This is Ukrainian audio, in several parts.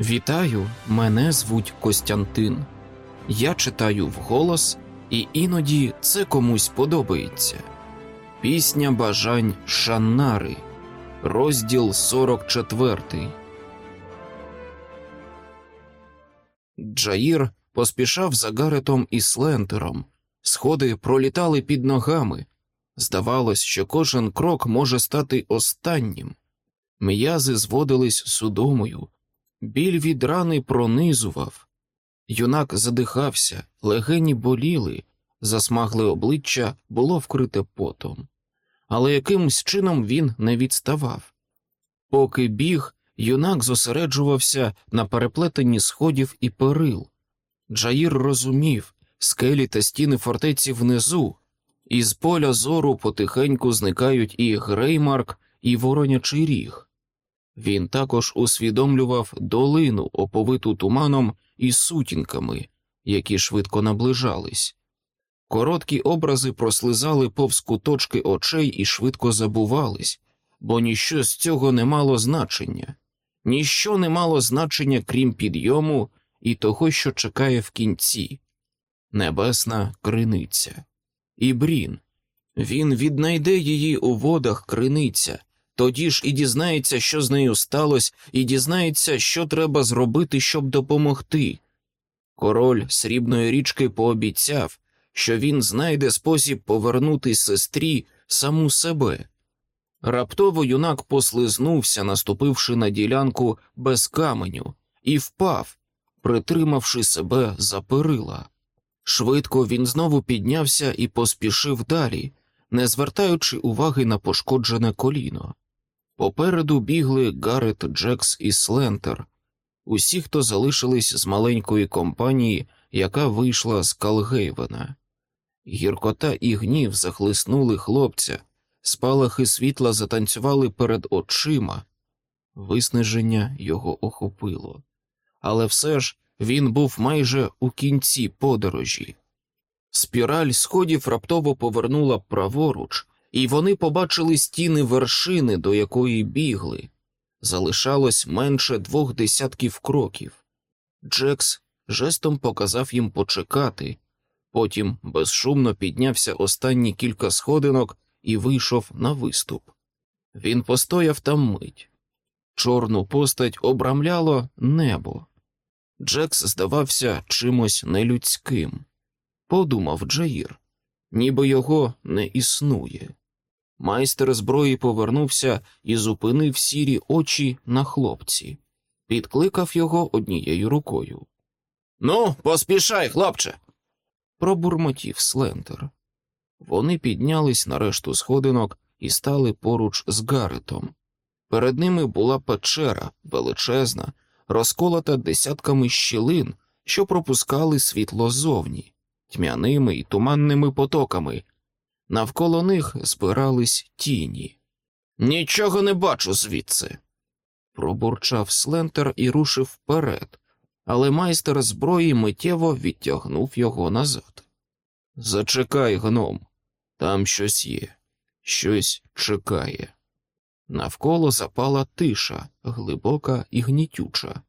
Вітаю, мене звуть Костянтин. Я читаю вголос, і іноді це комусь подобається. Пісня бажань Шаннари, розділ 44. Джаїр поспішав за Гаретом і Слентером. Сходи пролітали під ногами. Здавалось, що кожен крок може стати останнім. М'язи зводились судомою, біль від рани пронизував. Юнак задихався, легені боліли, засмагле обличчя було вкрите потом, але якимсь чином він не відставав. Поки біг, юнак зосереджувався на переплетенні сходів і перил. Джаїр розумів скелі та стіни фортеці внизу, із поля зору потихеньку зникають і Греймарк, і Воронячий ріг. Він також усвідомлював долину, оповиту туманом і сутінками, які швидко наближались. Короткі образи прослизали повз куточки очей і швидко забувались, бо ніщо з цього не мало значення, ніщо не мало значення, крім підйому і того, що чекає в кінці небесна криниця. І Брін. Він віднайде її у водах криниця, тоді ж і дізнається, що з нею сталося, і дізнається, що треба зробити, щоб допомогти. Король срібної річки пообіцяв, що він знайде спосіб повернути сестрі саму себе. Раптово юнак послизнувся, наступивши на ділянку без каменю, і впав, притримавши себе за перила. Швидко він знову піднявся і поспішив далі, не звертаючи уваги на пошкоджене коліно. Попереду бігли Гарет, Джекс і Слентер, усі, хто залишились з маленької компанії, яка вийшла з Калгейвена. Гіркота і гнів захлиснули хлопця, спалахи світла затанцювали перед очима, виснаження його охопило, але все ж він був майже у кінці подорожі. Спіраль сходів раптово повернула праворуч, і вони побачили стіни вершини, до якої бігли. Залишалось менше двох десятків кроків. Джекс жестом показав їм почекати, потім безшумно піднявся останні кілька сходинок і вийшов на виступ. Він постояв там мить. Чорну постать обрамляло небо. Джекс здавався чимось нелюдським. Подумав Джаїр, ніби його не існує. Майстер зброї повернувся і зупинив сірі очі на хлопці, підкликав його однією рукою. Ну, поспішай, хлопче. пробурмотів Слентер. Вони піднялись на решту сходинок і стали поруч з Гаретом. Перед ними була печера величезна, розколота десятками щілин, що пропускали світло зовні, тьмяними і туманними потоками. Навколо них збирались тіні. Нічого не бачу звідси. Пробурчав Слентер і рушив вперед, але майстер зброї миттєво відтягнув його назад. Зачекай, гном, там щось є, щось чекає. Навколо запала тиша, глибока і гнітюча.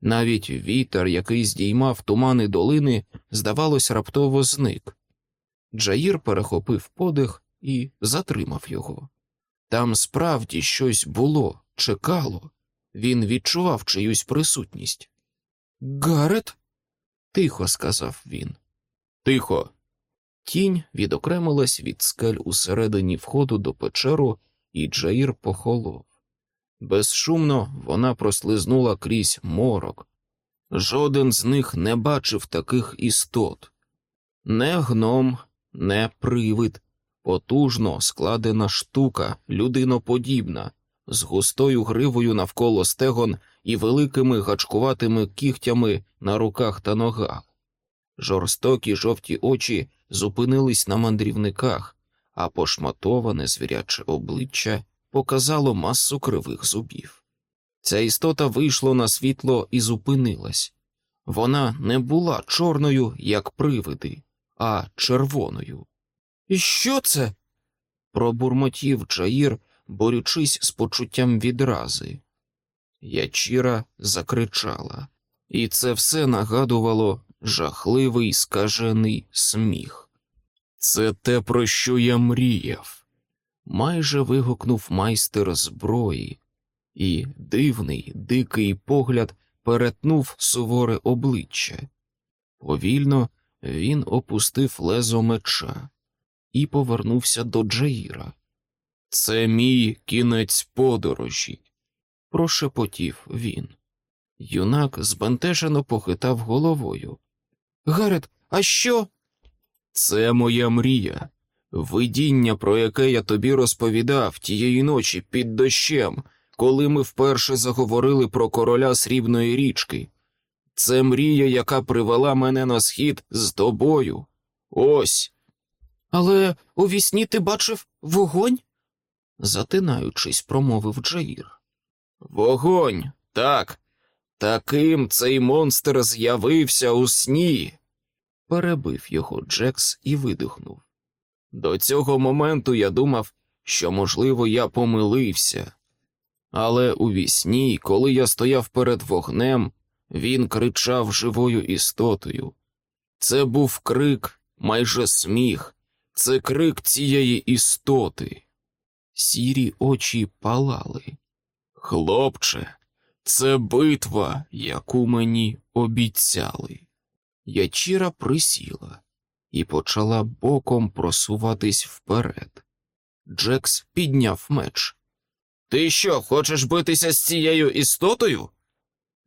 Навіть вітер, який здіймав тумани долини, здавалось, раптово зник. Джаїр перехопив подих і затримав його. Там справді щось було, чекало, він відчував чиюсь присутність. Гарет? тихо сказав він. Тихо. Тінь відокремилась від скель усередині входу до печеру, і Джаїр похолов. Безшумно вона прослизнула крізь морок. Жоден з них не бачив таких істот. Не гном, не привид, потужно складена штука, людиноподібна, з густою гривою навколо стегон і великими гачкуватими кігтями на руках та ногах. Жорстокі жовті очі зупинились на мандрівниках, а пошматоване звіряче обличчя показало масу кривих зубів. Ця істота вийшла на світло і зупинилась. Вона не була чорною, як привиди, а червоною. І що це? пробурмотів Джаїр, борючись з почуттям відрази. Ячіра закричала, і це все нагадувало жахливий скажений сміх. Це те, про що я мріяв, майже вигукнув майстер зброї, і дивний, дикий погляд перетнув суворе обличчя. Повільно він опустив лезо меча і повернувся до Джаїра. Це мій кінець подорожі, прошепотів він. Юнак збентежено похитав головою. Гарет, а що? Це моя мрія, видіння, про яке я тобі розповідав тієї ночі під дощем, коли ми вперше заговорили про короля срібної річки. Це мрія, яка привела мене на схід з тобою. Ось. Але у вісні ти бачив вогонь? затинаючись, промовив Джаїр. Вогонь, так. Таким цей монстр з'явився у сні, перебив його Джекс і видихнув. До цього моменту я думав, що, можливо, я помилився. Але у вісні, коли я стояв перед вогнем, він кричав живою істотою. Це був крик, майже сміх, це крик цієї істоти. Сірі очі палали. Хлопче, це битва, яку мені обіцяли. Ячіра присіла і почала боком просуватись вперед. Джекс підняв меч. Ти що, хочеш битися з цією істотою?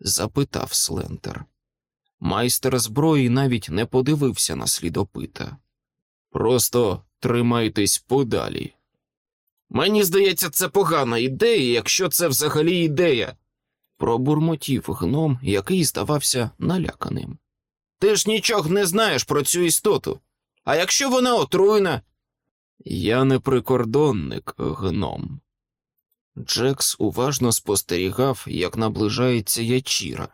Запитав Слентер. Майстер зброї навіть не подивився на слідопита. Просто тримайтесь подалі. Мені здається, це погана ідея, якщо це взагалі ідея, пробурмотів гном, який здавався наляканим. Ти ж нічого не знаєш про цю істоту. А якщо вона отруйна? Я не прикордонник, гном. Джекс уважно спостерігав, як наближається ячіра.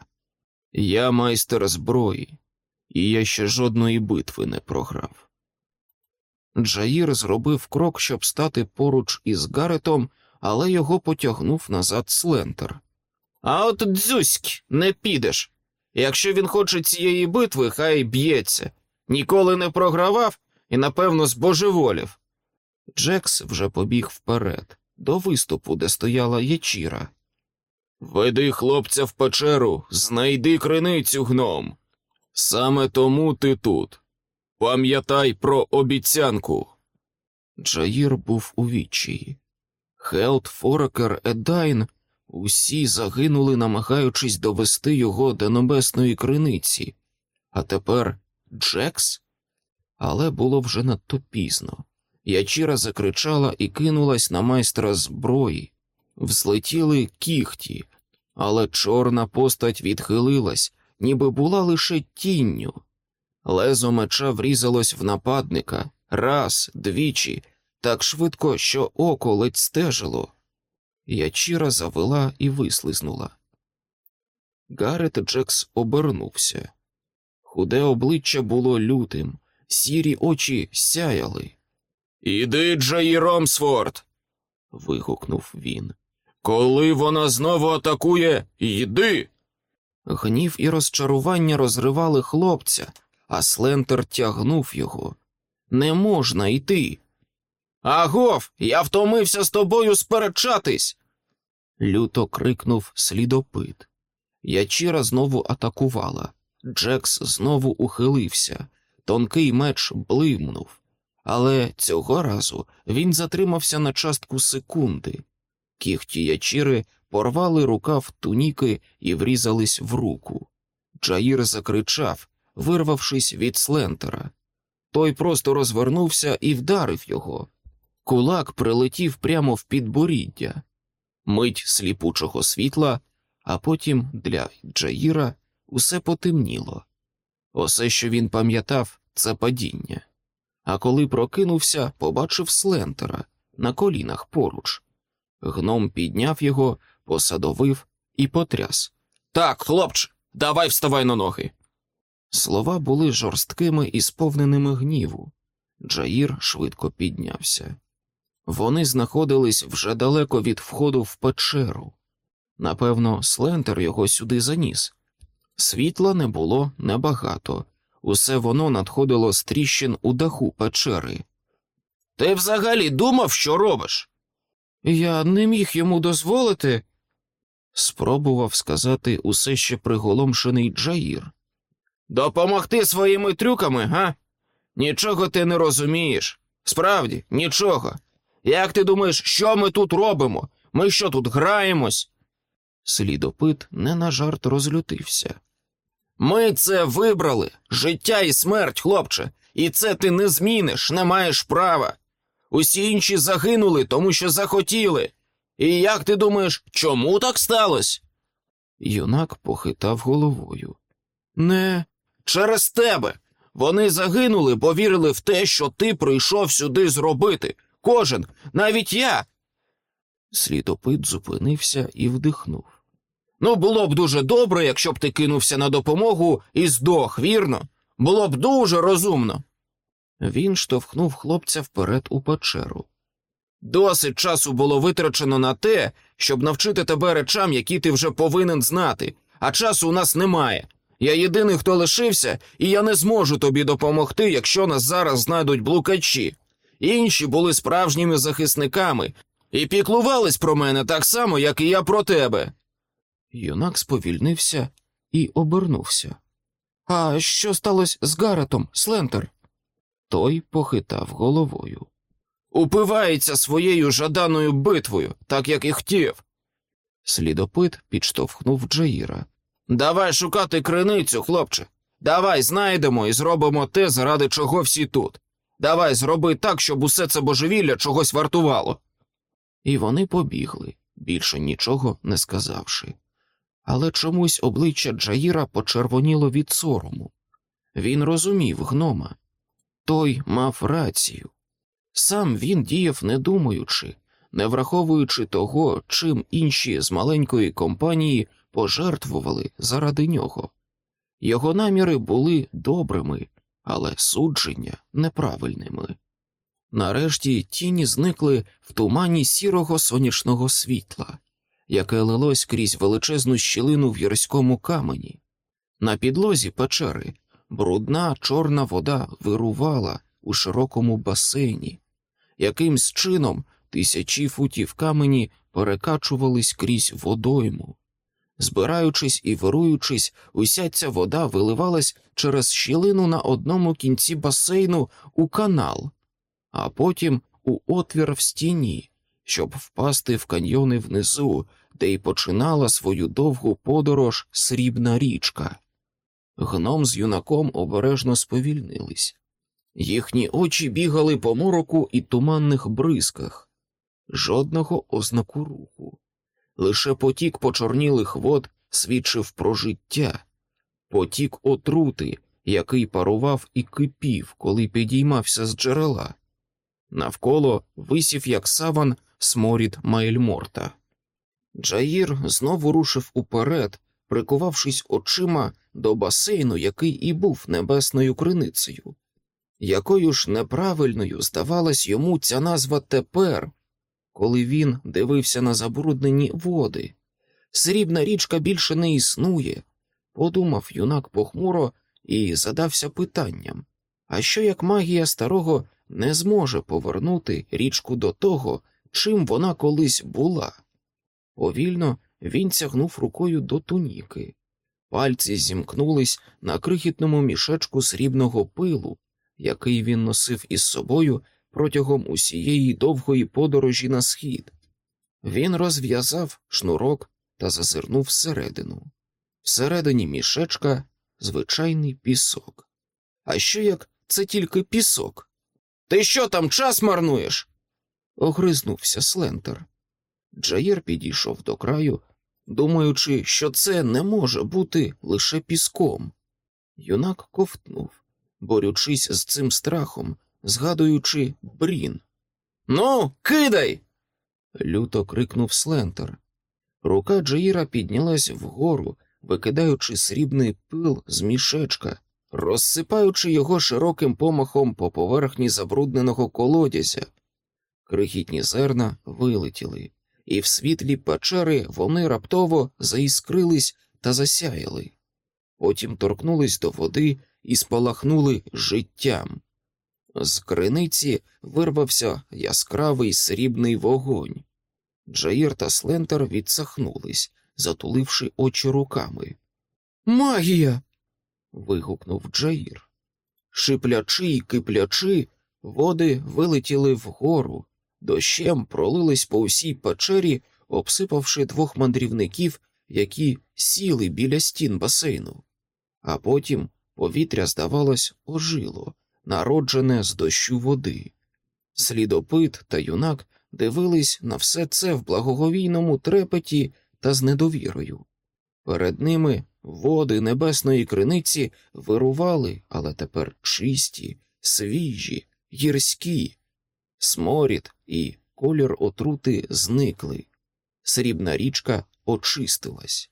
Я майстер зброї, і я ще жодної битви не програв. Джаїр зробив крок, щоб стати поруч із Гаретом, але його потягнув назад Слентер. А от дзюськ, не підеш. Якщо він хоче цієї битви, хай б'ється. Ніколи не програвав і, напевно, збожеволів. Джекс вже побіг вперед, до виступу, де стояла ячіра. Веди хлопця в печеру, знайди криницю, гноме. Саме тому ти тут. Пам'ятай про обіцянку. Джаїр був у відчаї. Хелт, Форекер, Едайн усі загинули, намагаючись довести його до небесної криниці, а тепер Джекс? Але було вже надто пізно. Ячіра закричала і кинулась на майстра зброї. Взлетіли кіхті, але чорна постать відхилилась, ніби була лише тінню. Лезо меча врізалось в нападника раз, двічі, так швидко, що око ледь стежило. Ячіра завела і вислизнула. Гарет Джекс обернувся. Худе обличчя було лютим, сірі очі сяяли. Іди, Джаї Ромсфорд. вигукнув він. Коли вона знову атакує, йди. Гнів і розчарування розривали хлопця, а Слентер тягнув його. Не можна йти. Агов, я втомився з тобою сперечатись. Люто крикнув слідопит. Ячіра знову атакувала. Джекс знову ухилився. Тонкий меч блимнув, але цього разу він затримався на частку секунди. Кіхті ячіри порвали рукав туніки і врізались в руку. Джаїр закричав, вирвавшись від слентера. Той просто розвернувся і вдарив його. Кулак прилетів прямо в підборіддя, мить сліпучого світла, а потім для Джаїра усе потемніло. Усе, що він пам'ятав, це падіння. А коли прокинувся, побачив слентера на колінах поруч. Гном підняв його, посадовив і потряс. Так, хлопче, давай вставай на ноги. Слова були жорсткими і сповненими гніву. Джаїр швидко піднявся. Вони знаходились вже далеко від входу в печеру. Напевно, слентер його сюди заніс. Світла не було небагато, усе воно надходило з тріщин у даху печери. Ти взагалі думав, що робиш? Я не міг йому дозволити. Спробував сказати усе ще приголомшений Джаїр. Допомогти своїми трюками, га? Нічого ти не розумієш. Справді, нічого. Як ти думаєш, що ми тут робимо? Ми що тут граємось? Слідопит не на жарт розлютився. Ми це вибрали життя і смерть, хлопче, і це ти не зміниш, не маєш права. Усі інші загинули, тому що захотіли. І як ти думаєш, чому так сталося? Юнак похитав головою. Не через тебе. Вони загинули, бо вірили в те, що ти прийшов сюди зробити. Кожен, навіть я. Слідопит зупинився і вдихнув. Ну, було б дуже добре, якщо б ти кинувся на допомогу і здох, вірно? Було б дуже розумно. Він штовхнув хлопця вперед у печеру. Досить часу було витрачено на те, щоб навчити тебе речам, які ти вже повинен знати, а часу у нас немає. Я єдиний, хто лишився, і я не зможу тобі допомогти, якщо нас зараз знайдуть блукачі. Інші були справжніми захисниками і піклувались про мене так само, як і я про тебе. Юнак сповільнився і обернувся. А що сталося з Гаретом, Слентер? Той похитав головою. Упивається своєю жаданою битвою, так як і хотів. Слідопит підштовхнув Джаїра. Давай шукати криницю, хлопче. Давай знайдемо і зробимо те, заради чого всі тут. Давай зроби так, щоб усе це божевілля чогось вартувало. І вони побігли, більше нічого не сказавши. Але чомусь обличчя Джаїра почервоніло від сорому. Він розумів гнома. Той мав рацію. Сам він діяв не думаючи, не враховуючи того, чим інші з маленької компанії пожертвували заради нього. Його наміри були добрими, але судження неправильними. Нарешті тіні зникли в тумані сірого сонячного світла, яке лилось крізь величезну щілину в гірському камені. На підлозі печери брудна чорна вода вирувала у широкому басейні, якимсь чином тисячі футів камені перекачувались крізь водойму. Збираючись і вируючись, уся ця вода виливалась через щілину на одному кінці басейну у канал, а потім у отвір в стіні, щоб впасти в каньйони внизу, де й починала свою довгу подорож срібна річка. Гном з юнаком обережно сповільнились. Їхні очі бігали по мороку і туманних бризках, жодного ознаку руху. Лише потік почорнілих вод свідчив про життя, потік отрути, який парував і кипів, коли підіймався з джерела. Навколо висів, як саван, сморід Майльморта. Джаїр знову рушив уперед, прикувавшись очима до басейну, який і був небесною криницею. Якою ж неправильною здавалась йому ця назва тепер, коли він дивився на забруднені води. Срібна річка більше не існує, подумав юнак похмуро і задався питанням а що як магія старого не зможе повернути річку до того, чим вона колись була? Повільно він тягнув рукою до туніки. Пальці зімкнулись на крихітному мішечку срібного пилу, який він носив із собою протягом усієї довгої подорожі на схід. Він розв'язав шнурок та зазирнув всередину. Всередині мішечка звичайний пісок. А що як це тільки пісок? Ти що там час марнуєш? Огризнувся Слентер. Джаєр підійшов до краю, думаючи, що це не може бути лише піском. Юнак ковтнув, борючись з цим страхом, згадуючи брін. Ну, кидай. люто крикнув Слентер. Рука Джаїра піднялась вгору, викидаючи срібний пил з мішечка, розсипаючи його широким помахом по поверхні забрудненого колодязя. Крихітні зерна вилетіли, і в світлі печери вони раптово заіскрились та засяяли, потім торкнулись до води і спалахнули життям. З криниці вирвався яскравий срібний вогонь. Джаїр та Слентер відсахнулись, затуливши очі руками. Магія. вигукнув Джаїр. Шиплячи й киплячи, води вилетіли вгору, дощем пролились по усій печері, обсипавши двох мандрівників, які сіли біля стін басейну, а потім повітря, здавалось, ожило, народжене з дощу води. Слідопит та юнак дивились на все це в благоговійному трепеті та з недовірою. Перед ними води небесної криниці вирували, але тепер чисті, свіжі, гірські, сморід і колір отрути зникли. Срібна річка очистилась.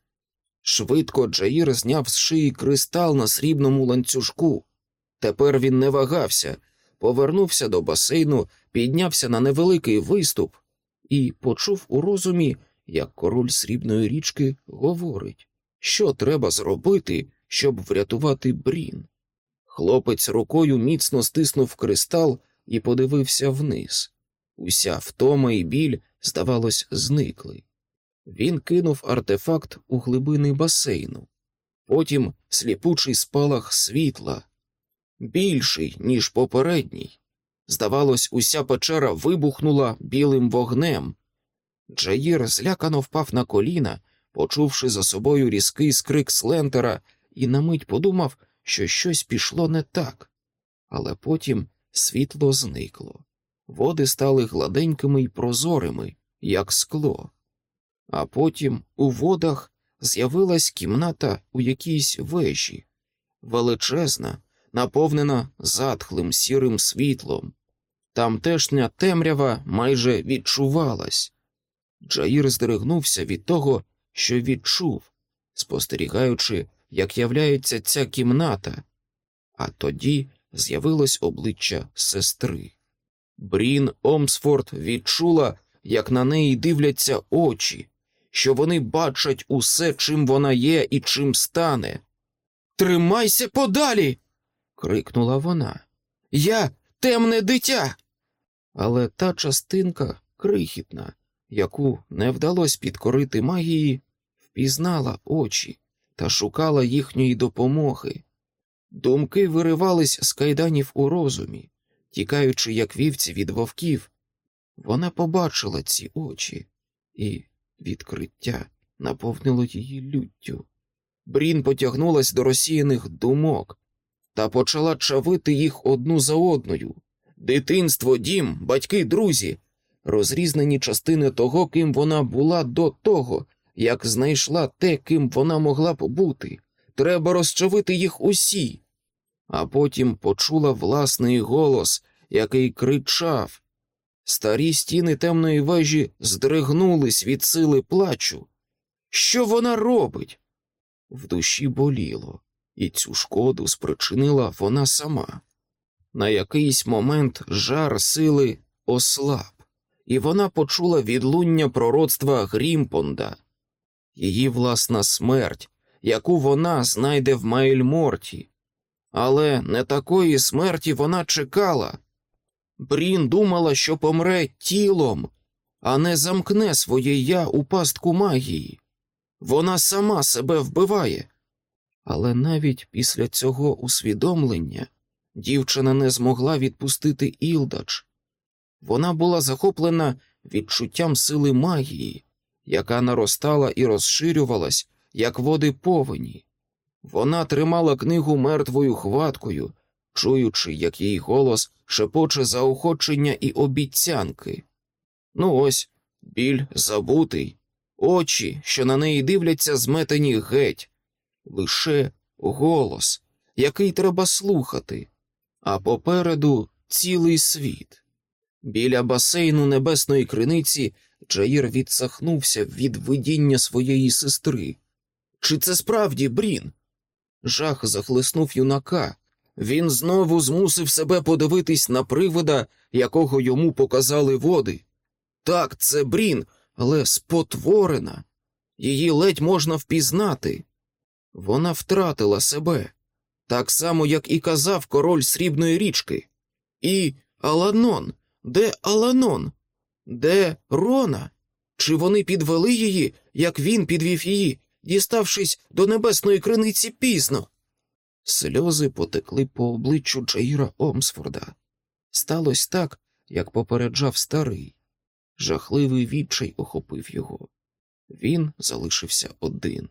Швидко Джаїр зняв з шиї кристал на срібному ланцюжку. Тепер він не вагався, повернувся до басейну, піднявся на невеликий виступ і почув у розумі, як король срібної річки говорить, що треба зробити, щоб врятувати брін. Хлопець рукою міцно стиснув кристал і подивився вниз. Уся втома і біль, здавалось, зникли. Він кинув артефакт у глибини басейну, потім сліпучий спалах світла, більший, ніж попередній. Здавалось, уся печера вибухнула білим вогнем. Джаїр злякано впав на коліна, почувши за собою різкий скрик Слентера, і на мить подумав, що щось пішло не так, але потім світло зникло, води стали гладенькими й прозорими, як скло, а потім у водах з'явилась кімната у якійсь вежі, величезна, наповнена затхлим сірим світлом. Тамтешня темрява майже відчувалась. Джаїр здригнувся від того, що відчув, спостерігаючи, як являється ця кімната, а тоді з'явилось обличчя сестри. Брін Омсфорд відчула, як на неї дивляться очі, що вони бачать усе, чим вона є і чим стане. Тримайся подалі. крикнула вона. Я темне дитя. Але та частинка крихітна, яку не вдалося підкорити магії, впізнала очі та шукала їхньої допомоги. Думки виривались з кайданів у розумі, тікаючи, як вівці від вовків. Вона побачила ці очі, і відкриття наповнило її люттю. Брін потягнулась до розсіяних думок та почала чавити їх одну за одною. Дитинство, дім, батьки, друзі, розрізнені частини того, ким вона була до того, як знайшла те, ким вона могла б бути. Треба розчавити їх усі. А потім почула власний голос, який кричав. Старі стіни темної вежі здригнулись від сили плачу. Що вона робить? В душі боліло, і цю шкоду спричинила вона сама. На якийсь момент жар сили ослаб, і вона почула відлуння пророцтва Грімпонда, її власна смерть, яку вона знайде в Майльморті. Але не такої смерті вона чекала. Брін думала, що помре тілом, а не замкне своє я у пастку магії. Вона сама себе вбиває. Але навіть після цього усвідомлення дівчина не змогла відпустити Ілдач. Вона була захоплена відчуттям сили магії, яка наростала і розширювалась, як води повені. Вона тримала книгу мертвою хваткою, чуючи, як її голос шепоче заохочення і обіцянки. Ну ось біль забутий, очі, що на неї дивляться, зметені геть, лише голос, який треба слухати, а попереду цілий світ. Біля басейну небесної криниці Джаїр відсахнувся від видіння своєї сестри. Чи це справді Брін? Жах захлиснув юнака. Він знову змусив себе подивитись на привида, якого йому показали води. Так, це Брін, але спотворена. Її ледь можна впізнати. Вона втратила себе, так само, як і казав король срібної річки. І Аланон, де Аланон? Де Рона? Чи вони підвели її, як він підвів її, діставшись до небесної криниці пізно? Сльози потекли по обличчю Джаїра Омсфорда. Сталося так, як попереджав старий. Жахливий відчай охопив його. Він залишився один.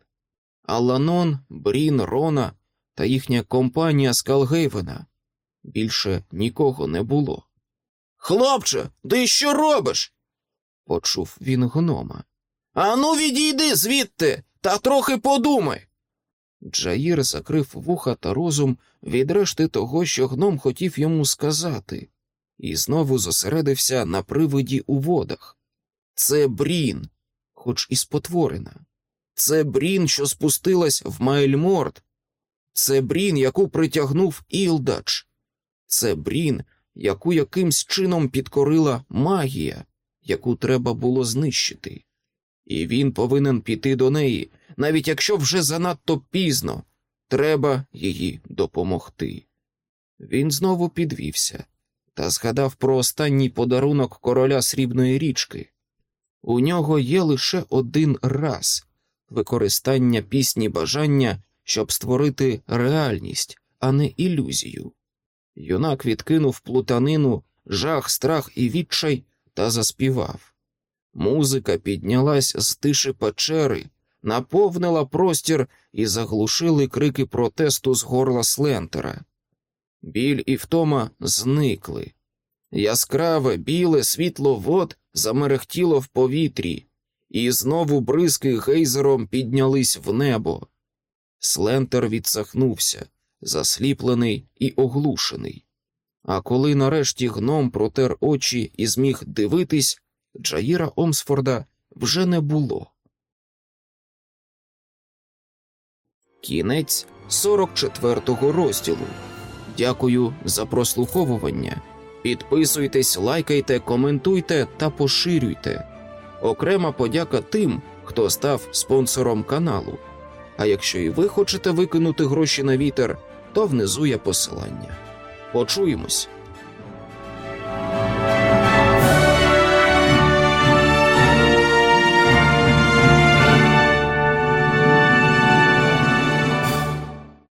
Аланон, Брін, Рона та їхня компанія з Калгейвена. Більше нікого не було. Хлопче, ти що робиш? почув він гнома. Ану, відійди звідти та трохи подумай. Джаїр закрив вуха та розум від решти того, що гном хотів йому сказати, і знову зосередився на привиді у водах. Це брін, хоч і спотворена. Це брін, що спустилась в Майльморд. Це брін, яку притягнув Ілдач. Це брін, яку якимсь чином підкорила магія, яку треба було знищити. І він повинен піти до неї, навіть якщо вже занадто пізно, треба її допомогти. Він знову підвівся та згадав про останній подарунок короля срібної річки. У нього є лише один раз використання пісні бажання, щоб створити реальність, а не ілюзію. Юнак відкинув плутанину, жах, страх і відчай та заспівав. Музика піднялась з тиші печери, наповнила простір і заглушили крики протесту з горла Слентера. Біль і втома зникли. Яскраве біле світло вод замерехтіло в повітрі, і знову бризки гейзером піднялись в небо. Слентер відсахнувся, засліплений і оглушений. А коли нарешті гном протер очі і зміг дивитись, Джаїра Омсфорда вже не було. Кінець 44-го розділу. Дякую за прослуховування. Підписуйтесь, лайкайте, коментуйте та поширюйте. Окрема подяка тим, хто став спонсором каналу. А якщо і ви хочете викинути гроші на вітер, то внизу є посилання. Почуємось.